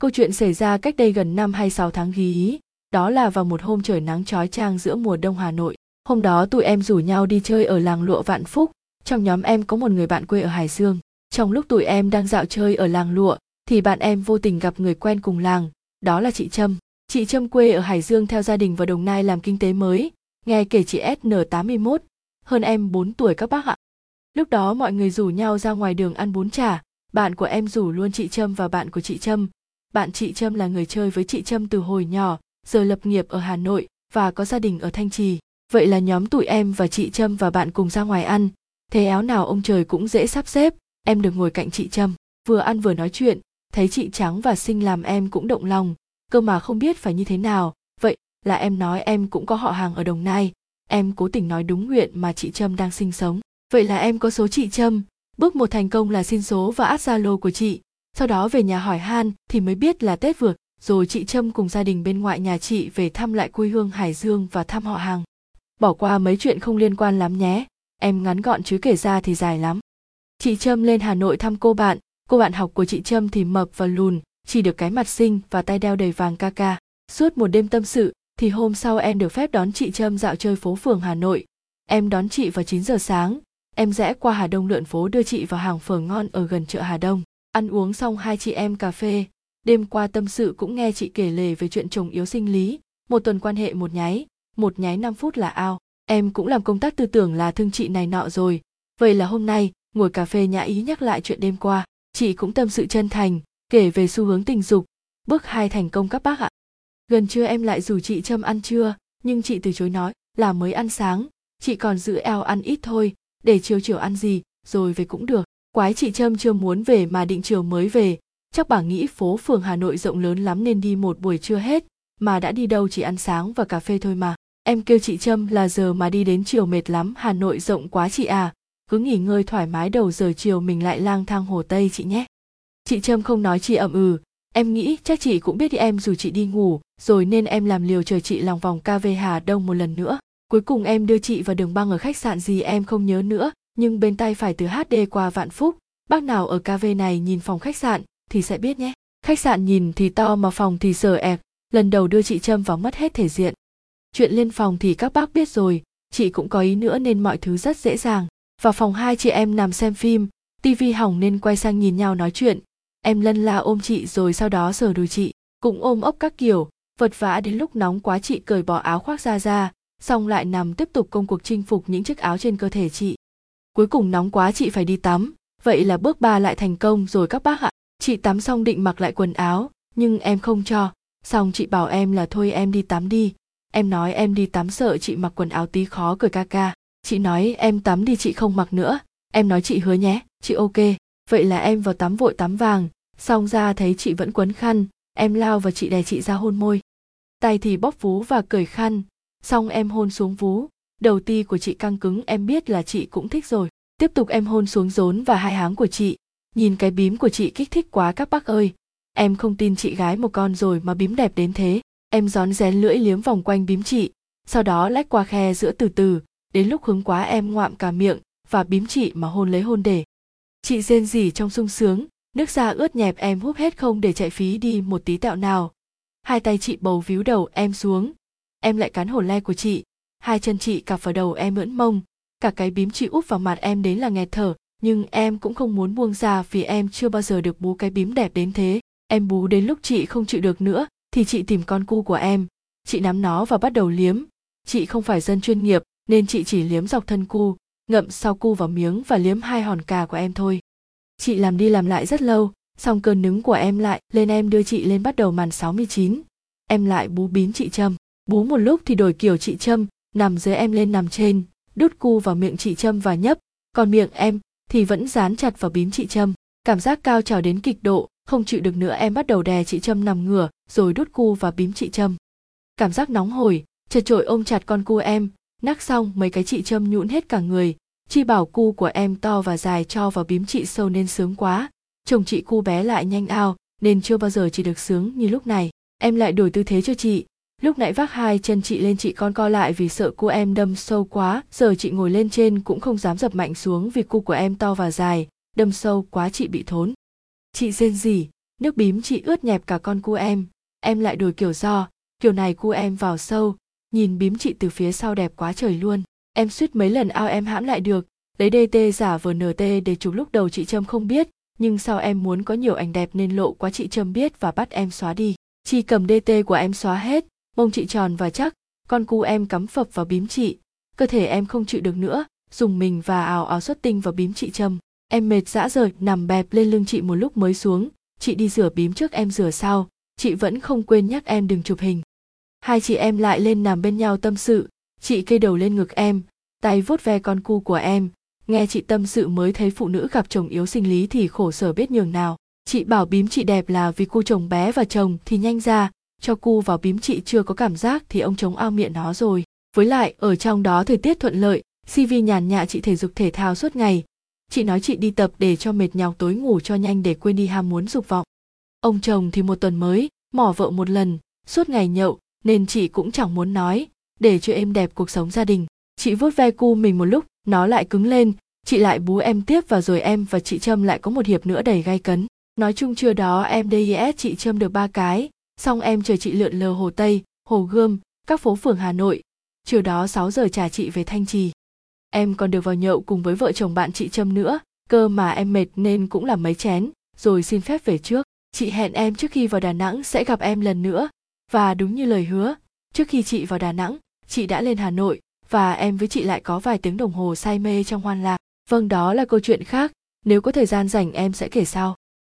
Câu chuyện xảy ra cách đây gần năm hay sáu tháng ghi đó là vào một hôm trời nắng chói chang giữa mùa đông Hà Nội. Hôm đó tụi em rủ nhau đi chơi ở làng lụa Vạn Phúc, trong nhóm em có một người bạn quê ở Hải Dương. Trong lúc tụi em đang dạo chơi ở làng lụa, thì bạn em vô tình gặp người quen cùng làng, đó là chị Trâm. Chị Trâm quê ở Hải Dương theo gia đình vào Đồng Nai làm kinh tế mới, nghe kể chị SN81, hơn em 4 tuổi các bác ạ. Lúc đó mọi người rủ nhau ra ngoài đường ăn bún chả, bạn của em rủ luôn chị Trâm và bạn của chị Trâm. Bạn chị Trâm là người chơi với chị Trâm từ hồi nhỏ, giờ lập nghiệp ở Hà Nội và có gia đình ở Thanh Trì. Vậy là nhóm tụi em và chị Trâm và bạn cùng ra ngoài ăn. Thế áo nào ông trời cũng dễ sắp xếp, em được ngồi cạnh chị Trâm. Vừa ăn vừa nói chuyện, thấy chị trắng và xinh làm em cũng động lòng, cơ mà không biết phải như thế nào. Vậy là em nói em cũng có họ hàng ở Đồng Nai. Em cố tình nói đúng huyện mà chị Trâm đang sinh sống. Vậy là em có số chị Trâm, bước một thành công là xin số và át Zalo của chị. Sau đó về nhà hỏi han thì mới biết là Tết vừa rồi chị Trâm cùng gia đình bên ngoại nhà chị về thăm lại quê hương Hải Dương và thăm họ hàng. Bỏ qua mấy chuyện không liên quan lắm nhé, em ngắn gọn chứ kể ra thì dài lắm. Chị Trâm lên Hà Nội thăm cô bạn, cô bạn học của chị Trâm thì mập và lùn, chỉ được cái mặt xinh và tay đeo đầy vàng ca ca. Suốt một đêm tâm sự, thì hôm sau em được phép đón chị Trâm dạo chơi phố phường Hà Nội. Em đón chị vào 9 giờ sáng, em rẽ qua Hà Đông lượn phố đưa chị vào hàng phở ngon ở gần chợ Hà Đông. Ăn uống xong hai chị em cà phê, đêm qua tâm sự cũng nghe chị kể lể về chuyện chồng yếu sinh lý, một tuần quan hệ một nháy, một nháy 5 phút là ao. Em cũng làm công tác tư tưởng là thương chị này nọ rồi. Vậy là hôm nay, ngồi cà phê nhã ý nhắc lại chuyện đêm qua, chị cũng tâm sự chân thành, kể về xu hướng tình dục. Bước hai thành công các bác ạ. Gần trưa em lại rủ chị Trâm ăn trưa, nhưng chị từ chối nói là mới ăn sáng, chị còn giữ eo ăn ít thôi, để chiều chiều ăn gì, rồi về cũng được. Quái chị Trâm chưa muốn về mà định chiều mới về, chắc bà nghĩ phố phường Hà Nội rộng lớn lắm nên đi một buổi chưa hết, mà đã đi đâu chỉ ăn sáng và cà phê thôi mà. Em kêu chị Trâm là giờ mà đi đến chiều mệt lắm, Hà Nội rộng quá chị à, cứ nghỉ ngơi thoải mái đầu giờ chiều mình lại lang thang Hồ Tây chị nhé. Chị Trâm không nói chị ậm ừ, em nghĩ chắc chị cũng biết đi em dù chị đi ngủ, rồi nên em làm liều chờ chị lòng vòng ca về Hà Đông một lần nữa. Cuối cùng em đưa chị vào đường băng ở khách sạn gì em không nhớ nữa, nhưng bên tay phải từ HD qua Vạn Phúc, bác nào ở KV này nhìn phòng khách sạn thì sẽ biết nhé. Khách sạn nhìn thì to mà phòng thì sờ ẹp, lần đầu đưa chị Trâm vào mất hết thể diện. Chuyện lên phòng thì các bác biết rồi, chị cũng có ý nữa nên mọi thứ rất dễ dàng. Vào phòng hai chị em nằm xem phim, tivi hỏng nên quay sang nhìn nhau nói chuyện. Em lân la ôm chị rồi sau đó sờ đùi chị, cũng ôm ốc các kiểu, vật vã đến lúc nóng quá chị cởi bỏ áo khoác ra ra, xong lại nằm tiếp tục công cuộc chinh phục những chiếc áo trên cơ thể chị. Cuối cùng nóng quá chị phải đi tắm, vậy là bước ba lại thành công rồi các bác ạ. Chị tắm xong định mặc lại quần áo, nhưng em không cho, xong chị bảo em là thôi em đi tắm đi. Em nói em đi tắm sợ chị mặc quần áo tí khó cười ca ca. Chị nói em tắm đi chị không mặc nữa. Em nói chị hứa nhé, chị ok. Vậy là em vào tắm vội tắm vàng, xong ra thấy chị vẫn quấn khăn, em lao vào chị đè chị ra hôn môi. Tay thì bóp vú và cởi khăn, xong em hôn xuống vú. Đầu ti của chị căng cứng em biết là chị cũng thích rồi. Tiếp tục em hôn xuống rốn và hai háng của chị, nhìn cái bím của chị kích thích quá các bác ơi. Em không tin chị gái một con rồi mà bím đẹp đến thế. Em rón rén lưỡi liếm vòng quanh bím chị. Sau đó lách qua khe giữa từ từ. Đến lúc hứng quá em ngoạm cả miệng và bím chị mà hôn lấy hôn để. Chị rên rỉ trong sung sướng. Nước da ướt nhẹp em hút hết không để chạy phí đi một tí tẹo nào. Hai tay chị bầu víu đầu em xuống. Em lại cắn hồn le của chị hai chân chị cặp vào đầu em ưỡn mông cả cái bím chị úp vào mặt em đến là nghẹt thở nhưng em cũng không muốn buông ra vì em chưa bao giờ được bú cái bím đẹp đến thế. Em bú đến lúc chị không chịu được nữa thì chị tìm con cu của em. Chị nắm nó và bắt đầu liếm. Chị không phải dân chuyên nghiệp nên chị chỉ liếm dọc thân cu ngậm sau cu vào miếng và liếm hai hòn cà của em thôi. Chị làm đi làm lại rất lâu xong cơn nứng của em lại lên em đưa chị lên bắt đầu màn 69. Em lại bú bím chị châm, Bú một lúc thì đổi kiểu chị châm nằm dưới em lên nằm trên, đút cu vào miệng chị Trâm và nhấp, còn miệng em thì vẫn dán chặt vào bím chị Trâm. Cảm giác cao trào đến kịch độ, không chịu được nữa em bắt đầu đè chị Trâm nằm ngửa, rồi đút cu vào bím chị Trâm. Cảm giác nóng hổi, chật trội ôm chặt con cu em, nắc xong mấy cái chị Trâm nhũn hết cả người. Chi bảo cu của em to và dài cho vào bím chị sâu nên sướng quá. Chồng chị cu bé lại nhanh ao, nên chưa bao giờ chị được sướng như lúc này. Em lại đổi tư thế cho chị, lúc nãy vác hai chân chị lên chị con co lại vì sợ cô em đâm sâu quá, giờ chị ngồi lên trên cũng không dám dập mạnh xuống vì cu của em to và dài, đâm sâu quá chị bị thốn. Chị rên rỉ, nước bím chị ướt nhẹp cả con cu em em lại đổi kiểu do, kiểu này cu em vào sâu, nhìn bím chị từ phía sau đẹp quá trời luôn. Em suýt mấy lần ao em hãm lại được, lấy dt giả vờ nt để chụp lúc đầu chị trâm không biết, nhưng sau em muốn có nhiều ảnh đẹp nên lộ quá chị trâm biết và bắt em xóa đi. Chị cầm dt của em xóa hết mông chị tròn và chắc, con cu em cắm phập vào bím chị. Cơ thể em không chịu được nữa, dùng mình và ào ào xuất tinh vào bím chị châm em mệt dã rời, nằm bẹp lên lưng chị một lúc mới xuống. Chị đi rửa bím trước em rửa sau. Chị vẫn không quên nhắc em đừng chụp hình. Hai chị em lại lên nằm bên nhau tâm sự. Chị kê đầu lên ngực em, tay vuốt ve con cu của em. Nghe chị tâm sự mới thấy phụ nữ gặp chồng yếu sinh lý thì khổ sở biết nhường nào. Chị bảo bím chị đẹp là vì cu chồng bé và chồng thì nhanh ra cho cu vào bím chị chưa có cảm giác thì ông chống ao miệng nó rồi. Với lại, ở trong đó thời tiết thuận lợi cv nhàn nhạ chị thể dục thể thao suốt ngày. Chị nói chị đi tập để cho mệt nhọc tối ngủ cho nhanh để quên đi ham muốn dục vọng. Ông chồng thì một tuần mới mỏ vợ một lần, suốt ngày nhậu, nên chị cũng chẳng muốn nói. Để cho em đẹp cuộc sống gia đình, chị vuốt ve cu mình một lúc, nó lại cứng lên. Chị lại bú em tiếp và rồi em và chị trâm lại có một hiệp nữa đầy gay cấn. Nói chung chưa đó, em dis chị trâm được ba cái xong em chờ chị lượn lờ hồ tây, hồ gươm, các phố phường hà nội. Chiều đó 6 giờ trả chị về thanh trì. Em còn được vào nhậu cùng với vợ chồng bạn chị trâm nữa, cơ mà em mệt nên cũng làm mấy chén, rồi xin phép về trước. Chị hẹn em trước khi vào đà nẵng sẽ gặp em lần nữa. Và đúng như lời hứa, trước khi chị vào đà nẵng, chị đã lên hà nội, và em với chị lại có vài tiếng đồng hồ say mê trong hoan lạc. Vâng đó là câu chuyện khác. Nếu có thời gian rảnh, em sẽ kể sau.